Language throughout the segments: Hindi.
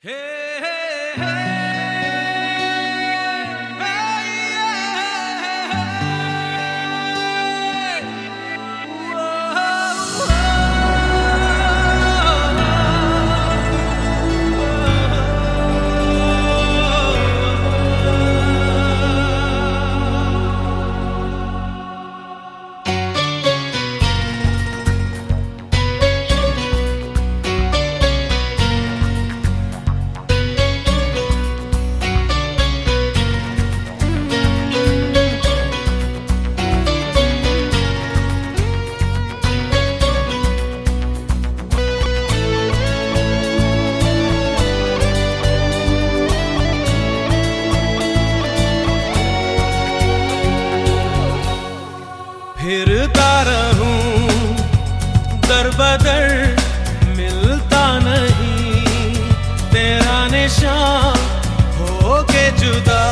Hey! फिरता रहूँ दर बदर मिलता नहीं। तेरा निशान हो के जुदा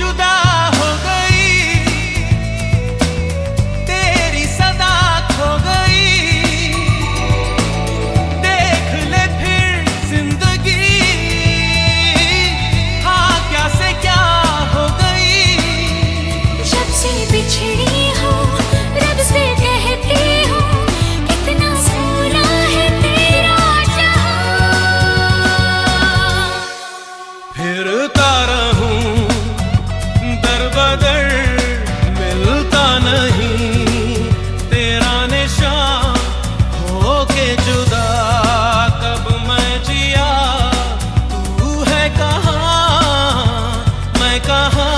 ayudar. शाम होके जुदा कब मैं जिया तू है कहा मैं कहा?